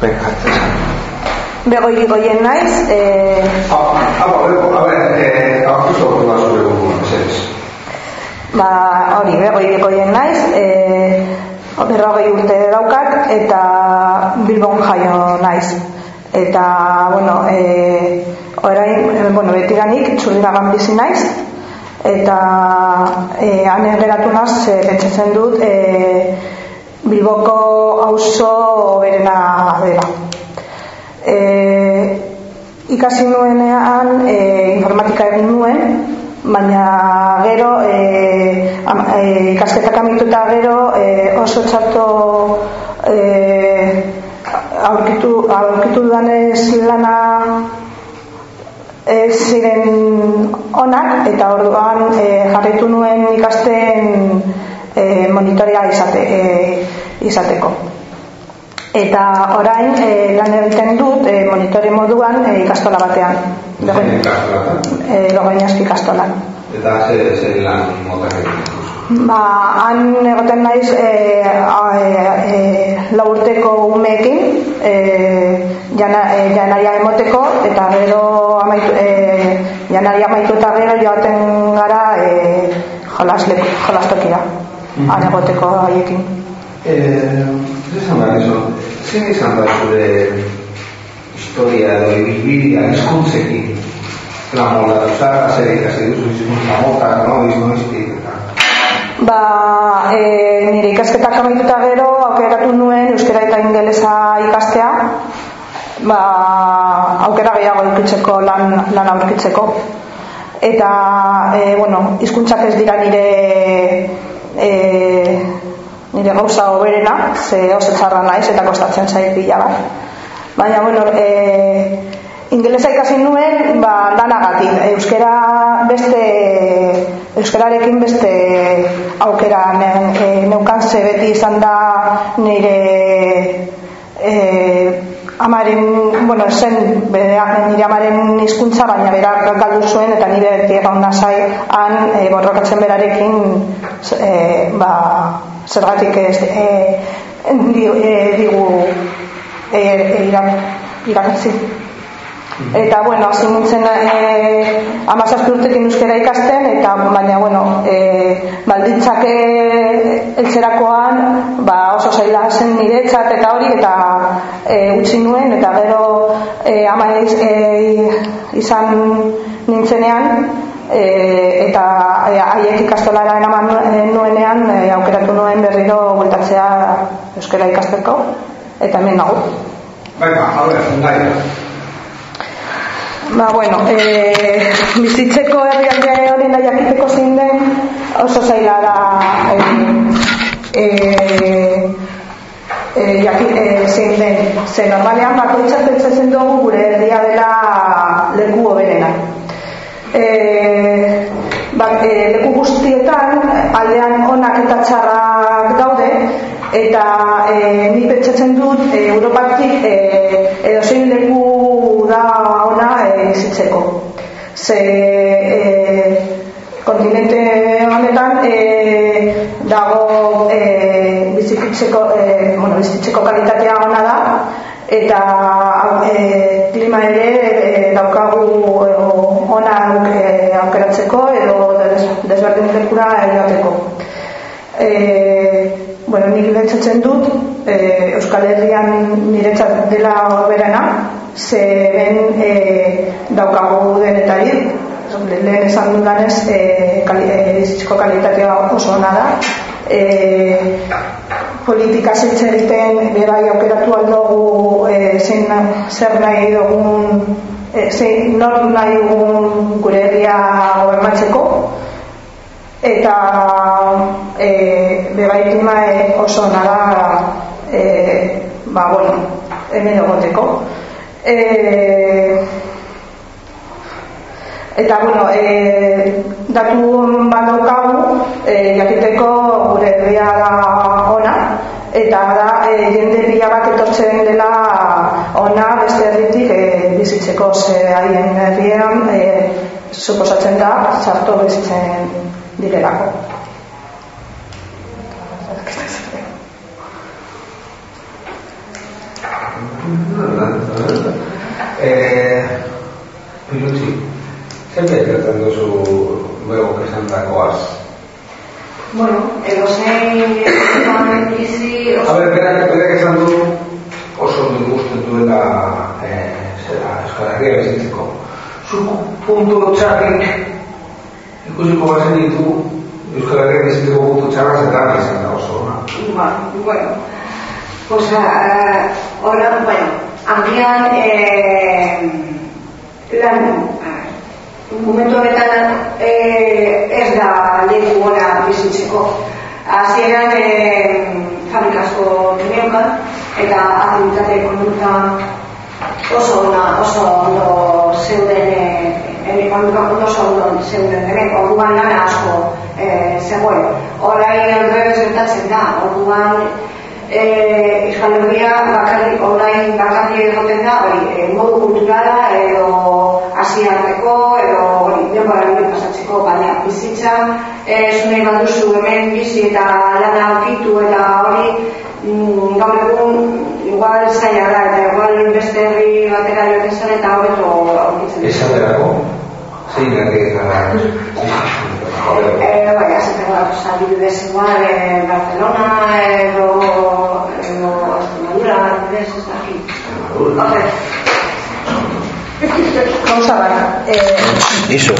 Venga, Begoi goien naiz, e, Ah, ah, a ver, eh, tu vas zure burua, mesedez. ba, hori, begoi goien naiz, e, berrogei urte daukat, eta Bilbon jaio naiz. Eta, bueno, e, orain, e, bueno, betiganik txurdinagan bizi naiz, eta e, han geratu naz, e, pentsatzen dut, e, Bilboko auzo berena dela. E, ikasi nuenean e, informatika egin nuen, baina gero e, e, ikasketak amitu eta gero e, oso txarto e, aurkitu, aurkitu dudanez lana ez ziren onak eta orduan e, jarritu nuen ikasten e, monitorea izate, e, izateko. Eta orain e, lan egiten dut e, monitore moduan e, ikastola batean. E, Logainazki ikastolan. Eta ze, ze lan motak. Ba, han egoten naiz e, a, e, e, lau urteko umeekin e, jana, e, janaria emoteko eta gero amaitu, e, janaria amaitu eta gero joaten gara e, jolasleku, jolastokira han egoteko haiekin. Eh, esan behar izan? Zein izan da zure historia edo ibilbidea hizkuntzekin? Lan moldatuta, zer ikasi duzu hizkuntza motak, no, hizkuntzik, eta... Ba, e, nire ikasketak amaituta gero aukeratu nuen euskera eta ingelesa ikastea ba, aukera gehiago aurkitzeko lan, lan aurkitzeko eta e, bueno, hizkuntzak ez dira nire e, nire gauza hoberena ze oso txarra naiz eta kostatzen zait pila bat. Baina bueno e, ingelesa ikasi nuen ba, lanagatik. Euskera beste euskararekin beste aukera ne, e, neukan ze beti izan da nire e, amaren, bueno, zen bere, nire amaren hizkuntza baina berak galdu zuen eta nire beti egon nasai han e, borrokatzen berarekin e, ba, zergatik ez e, di, e, digu e, e, irak- irakatzi eta bueno, hasi nintzen e, amazazpi urtekin euskera ikasten eta baina bueno e, balditzak e, eltzerakoan ba, oso zaila zen niretzat eta hori eta e, utzi nuen eta gero e, ama e, izan nintzenean e, eta e, haiek ikastolara eraman nuen- nuenean e, aukeratu nuen berriro bueltatzea euskera ikasteko eta hemen nago Venga, a ver, gaia. Ba, bueno, e, bizitzeko herrialde hori da jakiteko zein den oso zaila da e, e, e, jaki, e, zein den. Ze normalean bakoitzak pentsatzen dugu gure herria dela leku hoberena. E, ba, e, leku guztietan aldean onak eta txarrak daude eta e, ni pentsatzen dut e, Europatik e, edo zein leku da ona e, bizitzeko. Ze e, kontinente honetan e, dago e, bizitzeko, e, bueno, bizitzeko kalitatea ona da eta e, klima ere e, daukagu e, ona e, aukeratzeko edo des, desberdin lekura joateko. E, bueno, nik pentsatzen dut e, Euskal Herrian niretzat dela horberena, ze ben e, daukagu denetarik, lehen esan dudanez e, kali, e, kalitatea oso ona da. E, politika zitza egiten berai aukeratu aldogu e, zein zer nahi dugun e, zein nor nahi dugun gure herria gobernatzeko eta e, bebai e, oso ona da e, ba bueno hemen egoteko e, eta bueno e, datu bat daukagu e, jakiteko gure herria da ona eta da e, jende pila bat etortzen dela ona beste herritik e, bizitzeko. Ze haien herrian e, suposatzen da txarto bizitzen direlako. Eh, Pilutzi, zer behar duzu luego dakoaz? Bueno, edo zein bizi... A ber, berak, berak esan du oso dut guztu duela eh, zera, Euskal Herria bizitzeko. Zuk puntu txarrik ikusiko bazen ditu Euskal Herria bizitzeko puntu txarra zetan izan da oso, ona. Ba, bueno, pues, uh, ahora, bueno, agian, eh, lan, momentu honetan eh, ez da leku gona bizitzeko. Hasieran eh, fabrikasko geneukan eta aktivitate ekonomika oso ona, oso ondo zeuden eh, ekonomika oso ondo zeuden denek, orduan lana asko eh, zegoen. Horain aldrebez gertatzen da, orduan eh, Euskal Herria bakarrik orain bakarrik egoten da hori eh, modu kulturala edo hasiarteko edo hori denbora hori pasatzeko baina bizitza eh, zunei baduzu hemen bizi eta lana aurkitu eta hori mm, gaur egun igual zaila da eta igual beste herri batera joan zen eta hobeto aurkitzen dut. Esaterako, zein herri eta Eh, bai, azateko da, pues, adibidez igual, eh, Barcelona, edo, edo, Extremadura, adibidez, ez da, aquí. Extremadura. Okay. Gauza bat, eh, Iso.